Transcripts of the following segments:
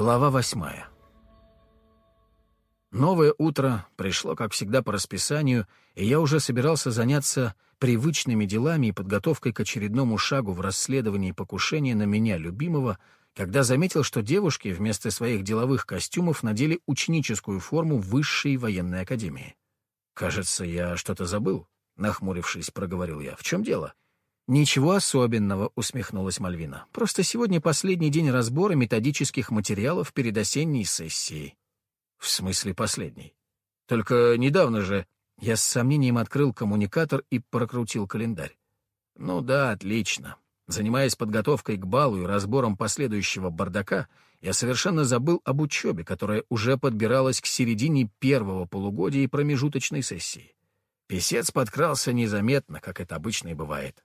Глава восьмая. Новое утро пришло, как всегда, по расписанию, и я уже собирался заняться привычными делами и подготовкой к очередному шагу в расследовании покушения на меня, любимого, когда заметил, что девушки вместо своих деловых костюмов надели ученическую форму высшей военной академии. «Кажется, я что-то забыл», — нахмурившись, проговорил я. «В чем дело?» «Ничего особенного», — усмехнулась Мальвина. «Просто сегодня последний день разбора методических материалов перед осенней сессией». «В смысле последний? Только недавно же...» Я с сомнением открыл коммуникатор и прокрутил календарь. «Ну да, отлично. Занимаясь подготовкой к балу и разбором последующего бардака, я совершенно забыл об учебе, которая уже подбиралась к середине первого полугодия и промежуточной сессии. Песец подкрался незаметно, как это обычно и бывает.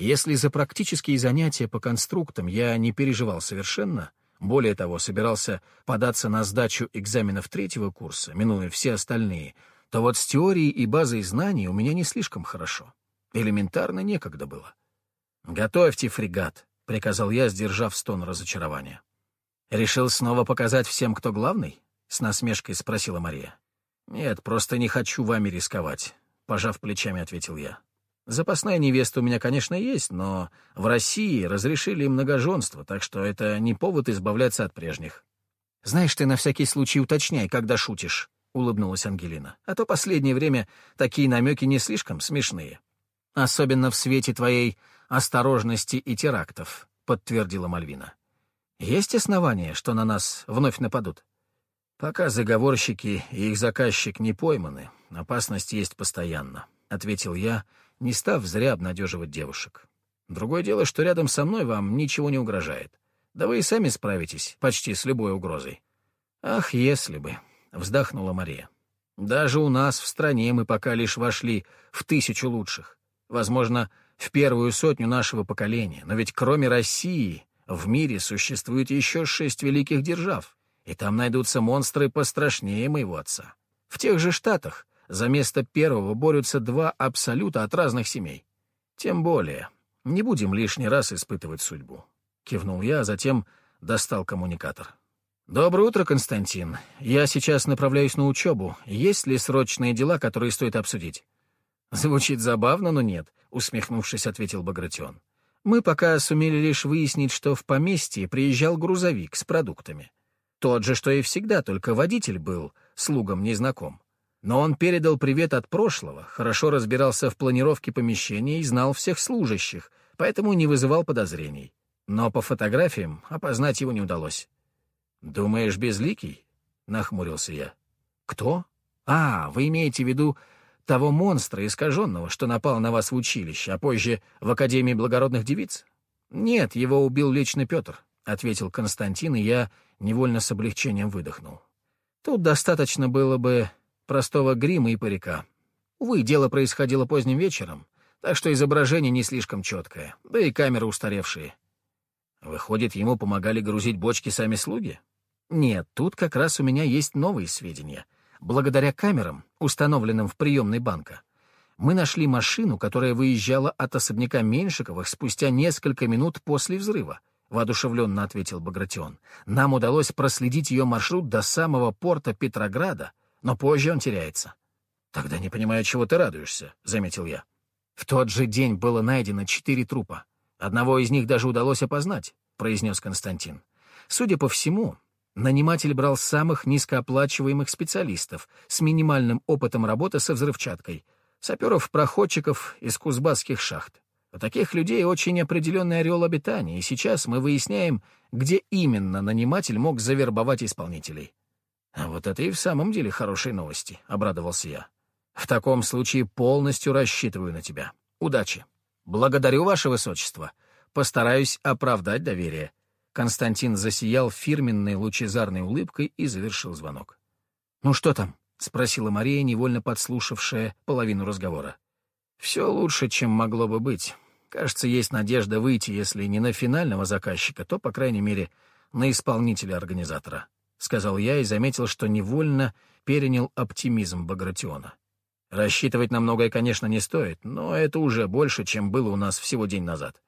Если за практические занятия по конструктам я не переживал совершенно, более того, собирался податься на сдачу экзаменов третьего курса, минуя все остальные, то вот с теорией и базой знаний у меня не слишком хорошо. Элементарно некогда было. «Готовьте фрегат», — приказал я, сдержав стон разочарования. «Решил снова показать всем, кто главный?» — с насмешкой спросила Мария. «Нет, просто не хочу вами рисковать», — пожав плечами, ответил я. Запасная невеста у меня, конечно, есть, но в России разрешили многоженство, так что это не повод избавляться от прежних. «Знаешь, ты на всякий случай уточняй, когда шутишь», — улыбнулась Ангелина. «А то последнее время такие намеки не слишком смешные. Особенно в свете твоей осторожности и терактов», — подтвердила Мальвина. «Есть основания, что на нас вновь нападут?» «Пока заговорщики и их заказчик не пойманы, опасность есть постоянно», — ответил я, — не став зря обнадеживать девушек. Другое дело, что рядом со мной вам ничего не угрожает. Да вы и сами справитесь почти с любой угрозой. Ах, если бы, — вздохнула Мария. Даже у нас в стране мы пока лишь вошли в тысячу лучших. Возможно, в первую сотню нашего поколения. Но ведь кроме России в мире существует еще шесть великих держав, и там найдутся монстры пострашнее моего отца. В тех же Штатах за место первого борются два абсолюта от разных семей. Тем более, не будем лишний раз испытывать судьбу. Кивнул я, а затем достал коммуникатор. «Доброе утро, Константин. Я сейчас направляюсь на учебу. Есть ли срочные дела, которые стоит обсудить?» «Звучит забавно, но нет», — усмехнувшись, ответил Багратион. «Мы пока сумели лишь выяснить, что в поместье приезжал грузовик с продуктами. Тот же, что и всегда, только водитель был слугам незнаком. Но он передал привет от прошлого, хорошо разбирался в планировке помещения и знал всех служащих, поэтому не вызывал подозрений. Но по фотографиям опознать его не удалось. «Думаешь, безликий?» — нахмурился я. «Кто? А, вы имеете в виду того монстра искаженного, что напал на вас в училище, а позже в Академии благородных девиц?» «Нет, его убил лично Петр», — ответил Константин, и я невольно с облегчением выдохнул. «Тут достаточно было бы простого грима и парика. Увы, дело происходило поздним вечером, так что изображение не слишком четкое, да и камеры устаревшие. Выходит, ему помогали грузить бочки сами слуги? Нет, тут как раз у меня есть новые сведения. Благодаря камерам, установленным в приемной банка, мы нашли машину, которая выезжала от особняка Меньшиковых спустя несколько минут после взрыва, — воодушевленно ответил Багратион. Нам удалось проследить ее маршрут до самого порта Петрограда, но позже он теряется. «Тогда не понимаю, чего ты радуешься», — заметил я. «В тот же день было найдено четыре трупа. Одного из них даже удалось опознать», — произнес Константин. «Судя по всему, наниматель брал самых низкооплачиваемых специалистов с минимальным опытом работы со взрывчаткой, саперов-проходчиков из кузбасских шахт. У таких людей очень определенный орел обитания, и сейчас мы выясняем, где именно наниматель мог завербовать исполнителей. «А вот это и в самом деле хорошие новости», — обрадовался я. «В таком случае полностью рассчитываю на тебя. Удачи. Благодарю, Ваше Высочество. Постараюсь оправдать доверие». Константин засиял фирменной лучезарной улыбкой и завершил звонок. «Ну что там?» — спросила Мария, невольно подслушавшая половину разговора. «Все лучше, чем могло бы быть. Кажется, есть надежда выйти, если не на финального заказчика, то, по крайней мере, на исполнителя-организатора». — сказал я и заметил, что невольно перенял оптимизм Багратиона. Рассчитывать на многое, конечно, не стоит, но это уже больше, чем было у нас всего день назад.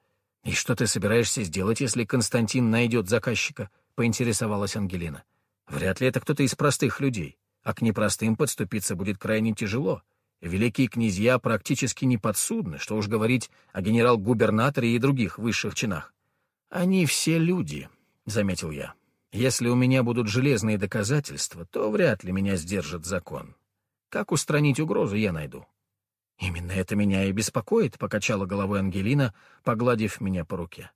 «И что ты собираешься сделать, если Константин найдет заказчика?» —— поинтересовалась Ангелина. «Вряд ли это кто-то из простых людей, а к непростым подступиться будет крайне тяжело. Великие князья практически не подсудны, что уж говорить о генерал-губернаторе и других высших чинах. Они все люди, — заметил я. Если у меня будут железные доказательства, то вряд ли меня сдержит закон. Как устранить угрозу, я найду. Именно это меня и беспокоит, — покачала головой Ангелина, погладив меня по руке.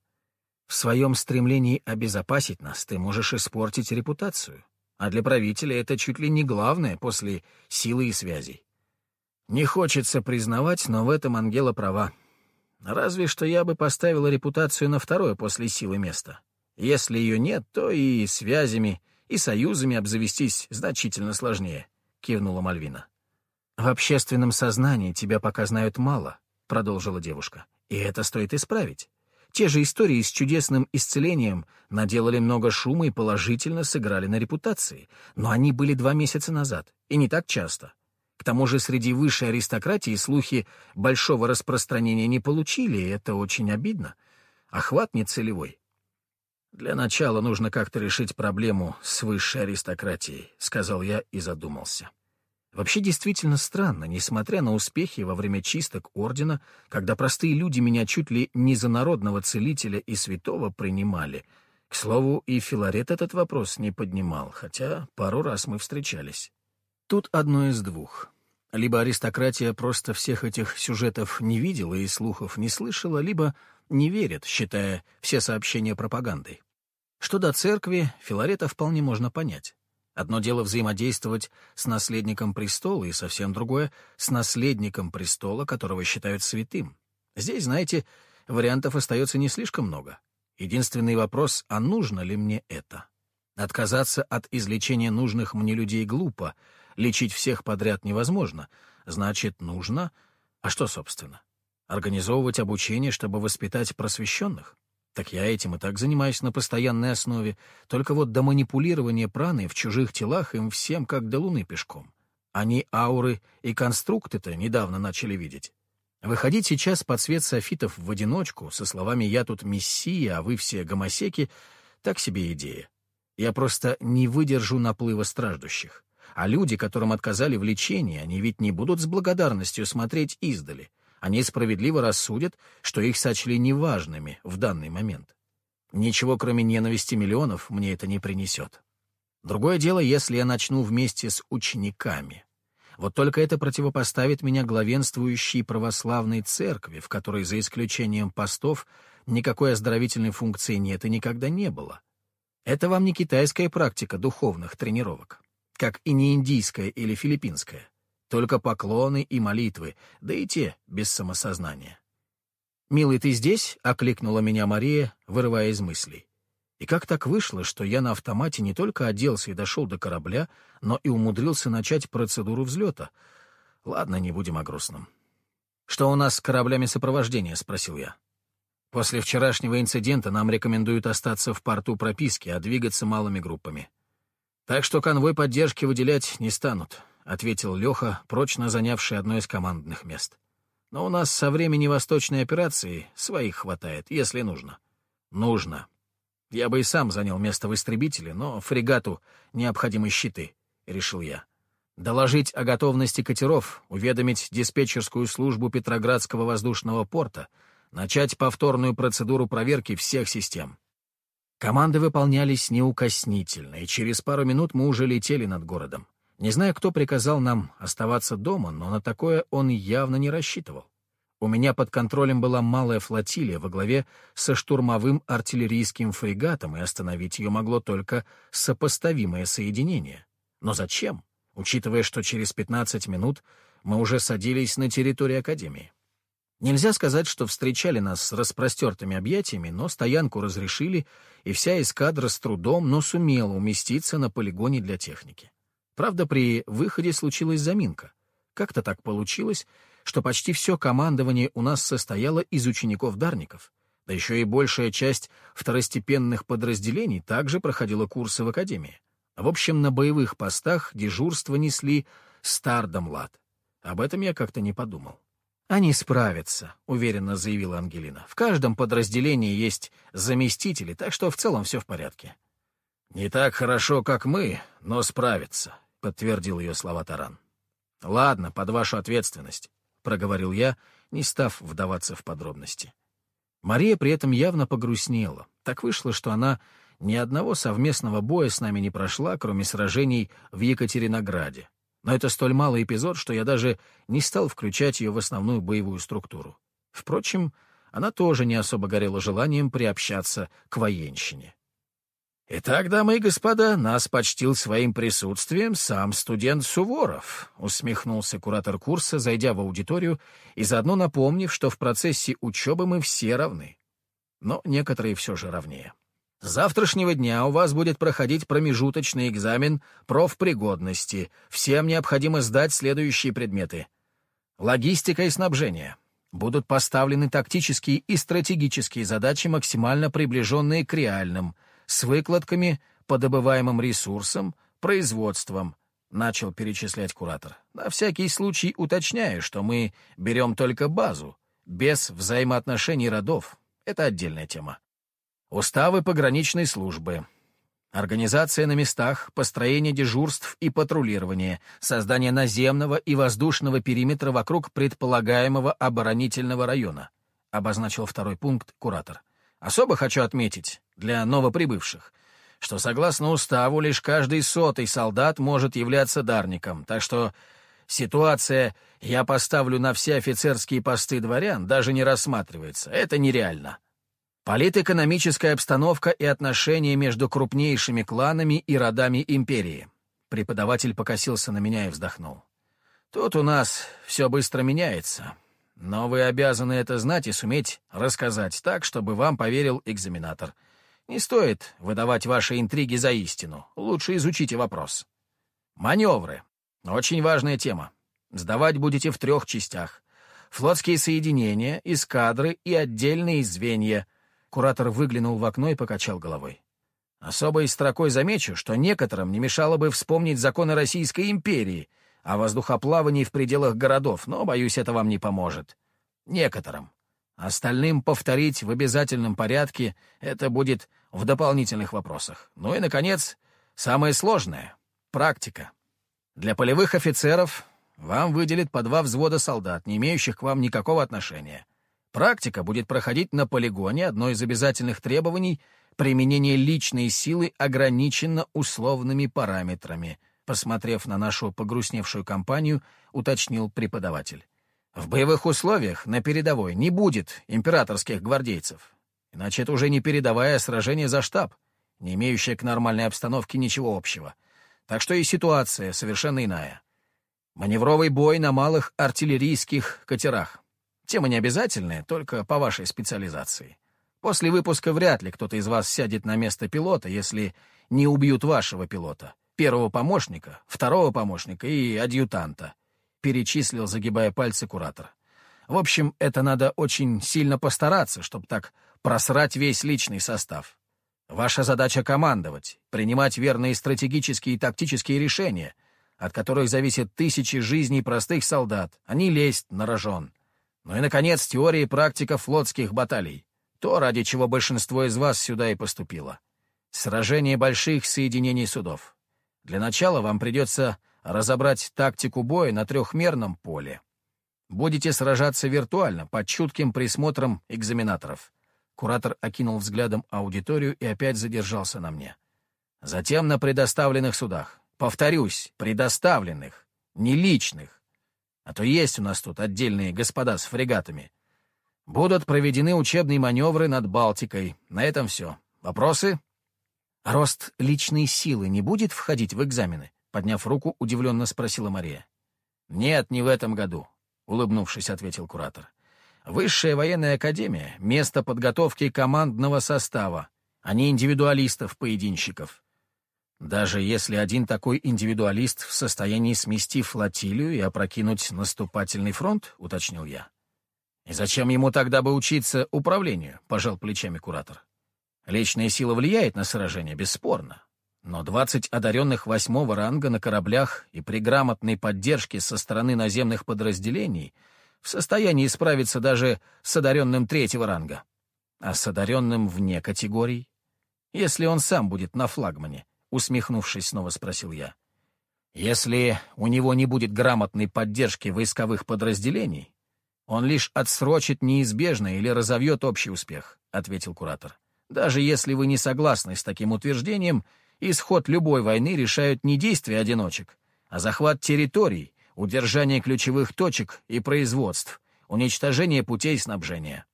В своем стремлении обезопасить нас ты можешь испортить репутацию, а для правителя это чуть ли не главное после силы и связей. Не хочется признавать, но в этом Ангела права. Разве что я бы поставила репутацию на второе после силы место. Если ее нет, то и связями, и союзами обзавестись значительно сложнее, — кивнула Мальвина. «В общественном сознании тебя пока знают мало», — продолжила девушка. «И это стоит исправить. Те же истории с чудесным исцелением наделали много шума и положительно сыграли на репутации, но они были два месяца назад, и не так часто. К тому же среди высшей аристократии слухи большого распространения не получили, и это очень обидно. Охват не целевой. «Для начала нужно как-то решить проблему с высшей аристократией», — сказал я и задумался. Вообще действительно странно, несмотря на успехи во время чисток Ордена, когда простые люди меня чуть ли не за народного целителя и святого принимали. К слову, и Филарет этот вопрос не поднимал, хотя пару раз мы встречались. Тут одно из двух. Либо аристократия просто всех этих сюжетов не видела и слухов не слышала, либо не верит, считая все сообщения пропагандой. Что до церкви, Филарета вполне можно понять. Одно дело взаимодействовать с наследником престола, и совсем другое — с наследником престола, которого считают святым. Здесь, знаете, вариантов остается не слишком много. Единственный вопрос — а нужно ли мне это? Отказаться от излечения нужных мне людей глупо, Лечить всех подряд невозможно. Значит, нужно... А что, собственно? Организовывать обучение, чтобы воспитать просвещенных? Так я этим и так занимаюсь на постоянной основе. Только вот до манипулирования праной в чужих телах им всем как до луны пешком. Они ауры и конструкты-то недавно начали видеть. Выходить сейчас под свет софитов в одиночку со словами «я тут мессия, а вы все гомосеки» — так себе идея. Я просто не выдержу наплыва страждущих. А люди, которым отказали в лечении, они ведь не будут с благодарностью смотреть издали. Они справедливо рассудят, что их сочли неважными в данный момент. Ничего, кроме ненависти миллионов, мне это не принесет. Другое дело, если я начну вместе с учениками. Вот только это противопоставит меня главенствующей православной церкви, в которой, за исключением постов, никакой оздоровительной функции нет и никогда не было. Это вам не китайская практика духовных тренировок как и не индийская или филиппинская. Только поклоны и молитвы, да и те без самосознания. «Милый, ты здесь?» — окликнула меня Мария, вырывая из мыслей. И как так вышло, что я на автомате не только оделся и дошел до корабля, но и умудрился начать процедуру взлета? Ладно, не будем о грустном. «Что у нас с кораблями сопровождения?» — спросил я. «После вчерашнего инцидента нам рекомендуют остаться в порту прописки, а двигаться малыми группами. «Так что конвой поддержки выделять не станут», — ответил Леха, прочно занявший одно из командных мест. «Но у нас со времени восточной операции своих хватает, если нужно». «Нужно. Я бы и сам занял место в истребителе, но фрегату необходимы щиты», — решил я. «Доложить о готовности катеров, уведомить диспетчерскую службу Петроградского воздушного порта, начать повторную процедуру проверки всех систем». Команды выполнялись неукоснительно, и через пару минут мы уже летели над городом. Не знаю, кто приказал нам оставаться дома, но на такое он явно не рассчитывал. У меня под контролем была малая флотилия во главе со штурмовым артиллерийским фрегатом, и остановить ее могло только сопоставимое соединение. Но зачем, учитывая, что через 15 минут мы уже садились на территории Академии? Нельзя сказать, что встречали нас с распростертыми объятиями, но стоянку разрешили, и вся эскадра с трудом, но сумела уместиться на полигоне для техники. Правда, при выходе случилась заминка. Как-то так получилось, что почти все командование у нас состояло из учеников-дарников, да еще и большая часть второстепенных подразделений также проходила курсы в Академии. В общем, на боевых постах дежурство несли стар да млад. Об этом я как-то не подумал. «Они справятся», — уверенно заявила Ангелина. «В каждом подразделении есть заместители, так что в целом все в порядке». «Не так хорошо, как мы, но справится», — подтвердил ее слова Таран. «Ладно, под вашу ответственность», — проговорил я, не став вдаваться в подробности. Мария при этом явно погрустнела. Так вышло, что она ни одного совместного боя с нами не прошла, кроме сражений в Екатеринограде. Но это столь малый эпизод, что я даже не стал включать ее в основную боевую структуру. Впрочем, она тоже не особо горела желанием приобщаться к военщине. «Итак, дамы и господа, нас почтил своим присутствием сам студент Суворов», — усмехнулся куратор курса, зайдя в аудиторию и заодно напомнив, что в процессе учебы мы все равны. Но некоторые все же равнее. С завтрашнего дня у вас будет проходить промежуточный экзамен профпригодности. Всем необходимо сдать следующие предметы. Логистика и снабжение. Будут поставлены тактические и стратегические задачи, максимально приближенные к реальным — с выкладками по добываемым ресурсам, производством, начал перечислять куратор. На всякий случай уточняю, что мы берем только базу, без взаимоотношений родов. Это отдельная тема. Уставы пограничной службы. Организация на местах, построение дежурств и патрулирование, создание наземного и воздушного периметра вокруг предполагаемого оборонительного района, обозначил второй пункт куратор. Особо хочу отметить, для новоприбывших, что, согласно уставу, лишь каждый сотый солдат может являться дарником, так что ситуация «я поставлю на все офицерские посты дворян» даже не рассматривается. Это нереально. Политэкономическая обстановка и отношения между крупнейшими кланами и родами империи. Преподаватель покосился на меня и вздохнул. Тут у нас все быстро меняется. Но вы обязаны это знать и суметь рассказать так, чтобы вам поверил экзаменатор. Не стоит выдавать ваши интриги за истину. Лучше изучите вопрос. Маневры. Очень важная тема. Сдавать будете в трех частях. Флотские соединения, эскадры и отдельные звенья. Куратор выглянул в окно и покачал головой. Особой строкой замечу, что некоторым не мешало бы вспомнить законы Российской империи — о воздухоплавании в пределах городов, но, боюсь, это вам не поможет. Некоторым. Остальным повторить в обязательном порядке это будет в дополнительных вопросах. Ну и, наконец, самое сложное — практика. Для полевых офицеров вам выделят по два взвода солдат, не имеющих к вам никакого отношения. Практика будет проходить на полигоне, одно из обязательных требований — применение личной силы ограничено условными параметрами — посмотрев на нашу погрустневшую компанию, уточнил преподаватель. В боевых условиях на передовой не будет императорских гвардейцев. Иначе это уже не передовое сражение за штаб, не имеющее к нормальной обстановке ничего общего. Так что и ситуация совершенно иная. Маневровый бой на малых артиллерийских катерах. Тема не обязательная, только по вашей специализации. После выпуска вряд ли кто-то из вас сядет на место пилота, если не убьют вашего пилота первого помощника, второго помощника и адъютанта», — перечислил, загибая пальцы куратор. «В общем, это надо очень сильно постараться, чтобы так просрать весь личный состав. Ваша задача — командовать, принимать верные стратегические и тактические решения, от которых зависят тысячи жизней простых солдат, а не лезть на рожон. Ну и, наконец, теория и практика флотских баталий. То, ради чего большинство из вас сюда и поступило. Сражение больших соединений судов. Для начала вам придется разобрать тактику боя на трехмерном поле. Будете сражаться виртуально, под чутким присмотром экзаменаторов. Куратор окинул взглядом аудиторию и опять задержался на мне. Затем на предоставленных судах. Повторюсь, предоставленных, не личных. А то есть у нас тут отдельные господа с фрегатами. Будут проведены учебные маневры над Балтикой. На этом все. Вопросы? «Рост личной силы не будет входить в экзамены?» — подняв руку, удивленно спросила Мария. «Нет, не в этом году», — улыбнувшись, ответил куратор. «Высшая военная академия — место подготовки командного состава, а не индивидуалистов-поединщиков. Даже если один такой индивидуалист в состоянии смести флотилию и опрокинуть наступательный фронт, — уточнил я. «И зачем ему тогда бы учиться управлению?» — пожал плечами куратор. Личная сила влияет на сражение, бесспорно. Но 20 одаренных восьмого ранга на кораблях и при грамотной поддержке со стороны наземных подразделений в состоянии справиться даже с одаренным третьего ранга. А с одаренным вне категорий? если он сам будет на флагмане?» — усмехнувшись, снова спросил я. «Если у него не будет грамотной поддержки войсковых подразделений, он лишь отсрочит неизбежное или разовьет общий успех», — ответил куратор. «Даже если вы не согласны с таким утверждением, исход любой войны решают не действия одиночек, а захват территорий, удержание ключевых точек и производств, уничтожение путей снабжения.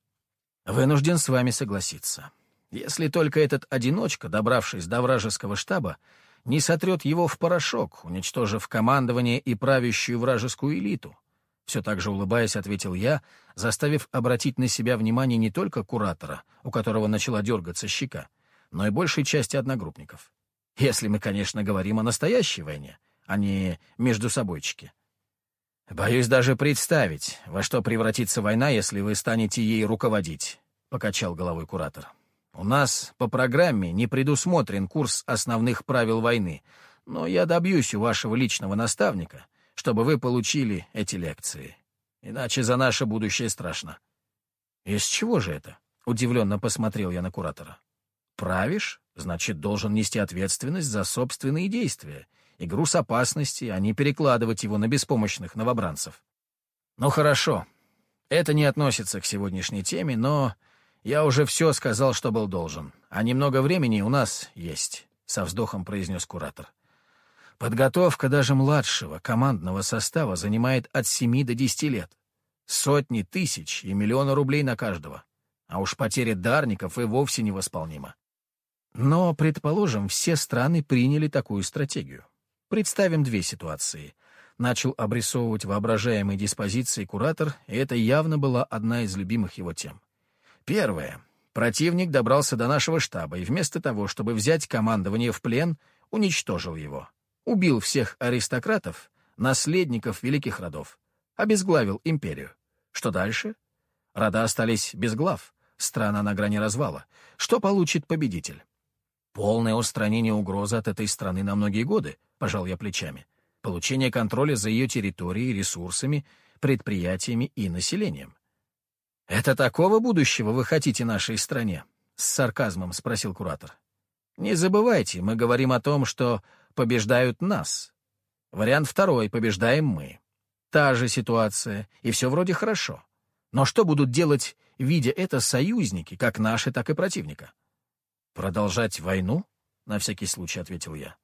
Вынужден с вами согласиться. Если только этот одиночка, добравшись до вражеского штаба, не сотрет его в порошок, уничтожив командование и правящую вражескую элиту. Все так же улыбаясь, ответил я, заставив обратить на себя внимание не только куратора, у которого начала дергаться щека, но и большей части одногруппников. Если мы, конечно, говорим о настоящей войне, а не между собойчики. «Боюсь даже представить, во что превратится война, если вы станете ей руководить», — покачал головой куратор. «У нас по программе не предусмотрен курс основных правил войны, но я добьюсь у вашего личного наставника, чтобы вы получили эти лекции. Иначе за наше будущее страшно». «Из чего же это?» — удивленно посмотрел я на куратора. «Правишь? Значит, должен нести ответственность за собственные действия и груз опасности, а не перекладывать его на беспомощных новобранцев. Ну хорошо, это не относится к сегодняшней теме, но я уже все сказал, что был должен, а немного времени у нас есть, — со вздохом произнес куратор. Подготовка даже младшего командного состава занимает от семи до десяти лет. Сотни тысяч и миллионы рублей на каждого. А уж потеря дарников и вовсе невосполнима. Но, предположим, все страны приняли такую стратегию. Представим две ситуации. Начал обрисовывать воображаемые диспозиции куратор, и это явно была одна из любимых его тем. Первое. Противник добрался до нашего штаба и вместо того, чтобы взять командование в плен, уничтожил его. Убил всех аристократов, наследников великих родов. Обезглавил империю. Что дальше? Рода остались без глав. Страна на грани развала. Что получит победитель? Полное устранение угрозы от этой страны на многие годы, пожал я плечами. Получение контроля за ее территорией, ресурсами, предприятиями и населением. «Это такого будущего вы хотите нашей стране?» — с сарказмом спросил куратор. «Не забывайте, мы говорим о том, что побеждают нас. Вариант второй — побеждаем мы. Та же ситуация, и все вроде хорошо. Но что будут делать, видя это, союзники, как наши, так и противника?» «Продолжать войну?» — на всякий случай ответил я.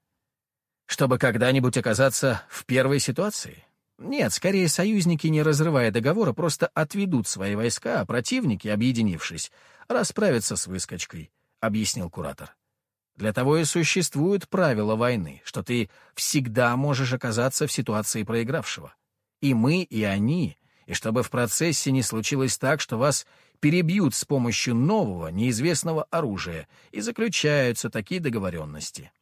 «Чтобы когда-нибудь оказаться в первой ситуации?» Нет, скорее союзники, не разрывая договора, просто отведут свои войска, а противники, объединившись, расправятся с выскочкой, — объяснил куратор. Для того и существуют правила войны, что ты всегда можешь оказаться в ситуации проигравшего. И мы, и они, и чтобы в процессе не случилось так, что вас перебьют с помощью нового, неизвестного оружия, и заключаются такие договоренности.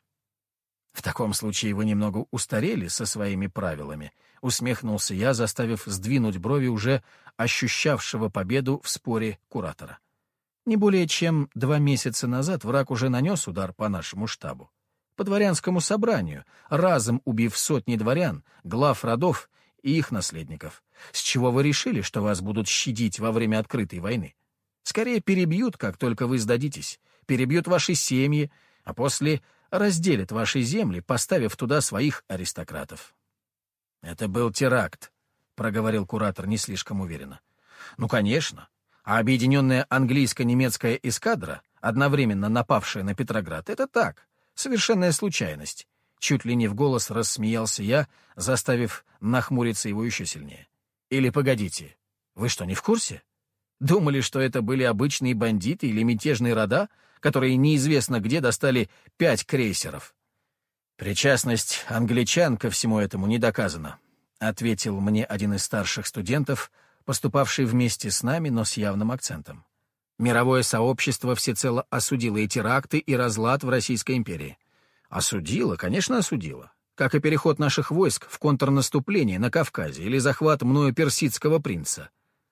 «В таком случае вы немного устарели со своими правилами», — усмехнулся я, заставив сдвинуть брови уже ощущавшего победу в споре куратора. Не более чем два месяца назад враг уже нанес удар по нашему штабу. По дворянскому собранию, разом убив сотни дворян, глав родов и их наследников. С чего вы решили, что вас будут щадить во время открытой войны? Скорее перебьют, как только вы сдадитесь, перебьют ваши семьи, а после разделят ваши земли, поставив туда своих аристократов. «Это был теракт», — проговорил куратор не слишком уверенно. «Ну, конечно. А объединенная английско-немецкая эскадра, одновременно напавшая на Петроград, это так, совершенная случайность. Чуть ли не в голос рассмеялся я, заставив нахмуриться его еще сильнее. «Или погодите, вы что, не в курсе? Думали, что это были обычные бандиты или мятежные рода, которые неизвестно где достали пять крейсеров?» «Причастность англичан ко всему этому не доказана», — ответил мне один из старших студентов, поступавший вместе с нами, но с явным акцентом. Мировое сообщество всецело осудило и теракты, и разлад в Российской империи. Осудила, конечно, осудила. Как и переход наших войск в контрнаступление на Кавказе или захват мною персидского принца.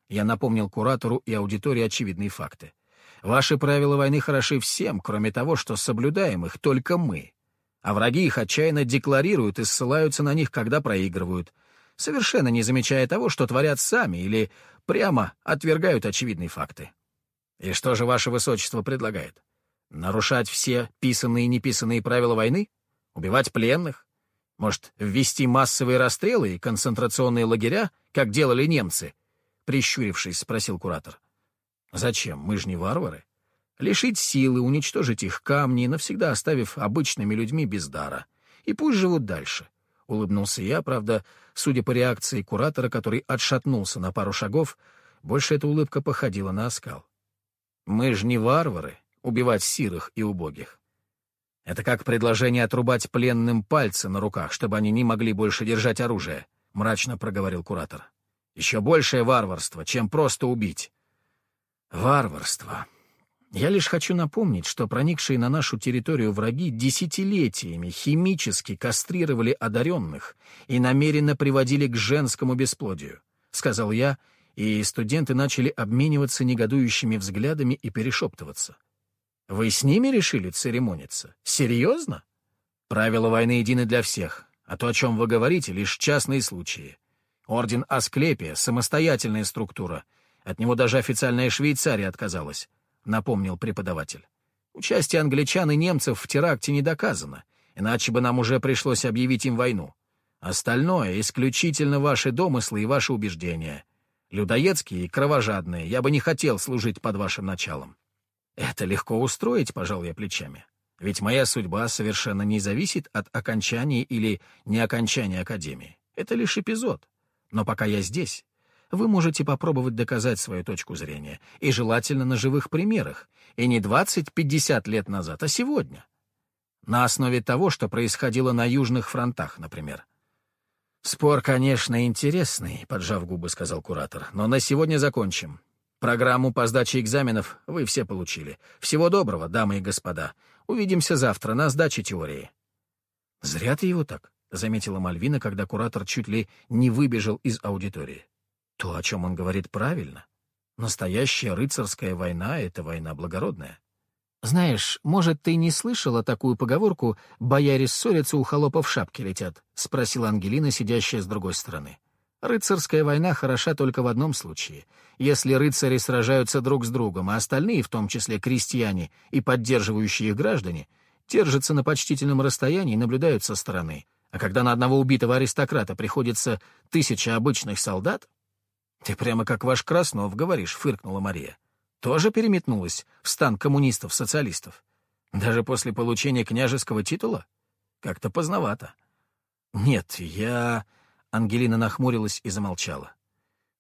Я напомнил куратору и аудитории очевидные факты. Ваши правила войны хороши всем, кроме того, что соблюдаем их только мы. А враги их отчаянно декларируют и ссылаются на них, когда проигрывают, совершенно не замечая того, что творят сами, или прямо отвергают очевидные факты. И что же ваше высочество предлагает? Нарушать все писанные и неписанные правила войны? Убивать пленных? Может, ввести массовые расстрелы и концентрационные лагеря, как делали немцы? Прищурившись, спросил куратор. Зачем? Мы же не варвары. Лишить силы, уничтожить их камни, навсегда оставив обычными людьми без дара. И пусть живут дальше. Улыбнулся я, правда, судя по реакции куратора, который отшатнулся на пару шагов, больше эта улыбка походила на оскал. Мы же не варвары, убивать сирых и убогих. Это как предложение отрубать пленным пальцы на руках, чтобы они не могли больше держать оружие, — мрачно проговорил куратор. Еще большее варварство, чем просто убить. Варварство. Я лишь хочу напомнить, что проникшие на нашу территорию враги десятилетиями химически кастрировали одаренных и намеренно приводили к женскому бесплодию, — сказал я, и студенты начали обмениваться негодующими взглядами и перешептываться. Вы с ними решили церемониться? Серьезно? Правила войны едины для всех, а то, о чем вы говорите, лишь частные случаи. Орден Асклепия — самостоятельная структура. От него даже официальная Швейцария отказалась, — напомнил преподаватель. Участие англичан и немцев в теракте не доказано, иначе бы нам уже пришлось объявить им войну. Остальное — исключительно ваши домыслы и ваши убеждения. Людоедские и кровожадные, я бы не хотел служить под вашим началом. Это легко устроить, пожал я плечами. Ведь моя судьба совершенно не зависит от окончания или не окончания Академии. Это лишь эпизод. Но пока я здесь, вы можете попробовать доказать свою точку зрения, и желательно на живых примерах, и не 20-50 лет назад, а сегодня. На основе того, что происходило на южных фронтах, например. «Спор, конечно, интересный», — поджав губы, сказал куратор, — «но на сегодня закончим. Программу по сдаче экзаменов вы все получили. Всего доброго, дамы и господа. Увидимся завтра на сдаче теории». «Зря ты его так», — заметила Мальвина, когда куратор чуть ли не выбежал из аудитории. «То, о чем он говорит, правильно. Настоящая рыцарская война — это война благородная». «Знаешь, может, ты не слышала такую поговорку «бояре ссорятся, у холопов шапки летят»?» — спросила Ангелина, сидящая с другой стороны. Рыцарская война хороша только в одном случае. Если рыцари сражаются друг с другом, а остальные, в том числе крестьяне и поддерживающие их граждане, держатся на почтительном расстоянии и наблюдают со стороны. А когда на одного убитого аристократа приходится тысяча обычных солдат... «Ты прямо как ваш Краснов говоришь», — фыркнула Мария. «Тоже переметнулась в стан коммунистов-социалистов? Даже после получения княжеского титула? Как-то поздновато». «Нет, я...» Ангелина нахмурилась и замолчала.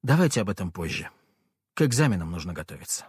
«Давайте об этом позже. К экзаменам нужно готовиться».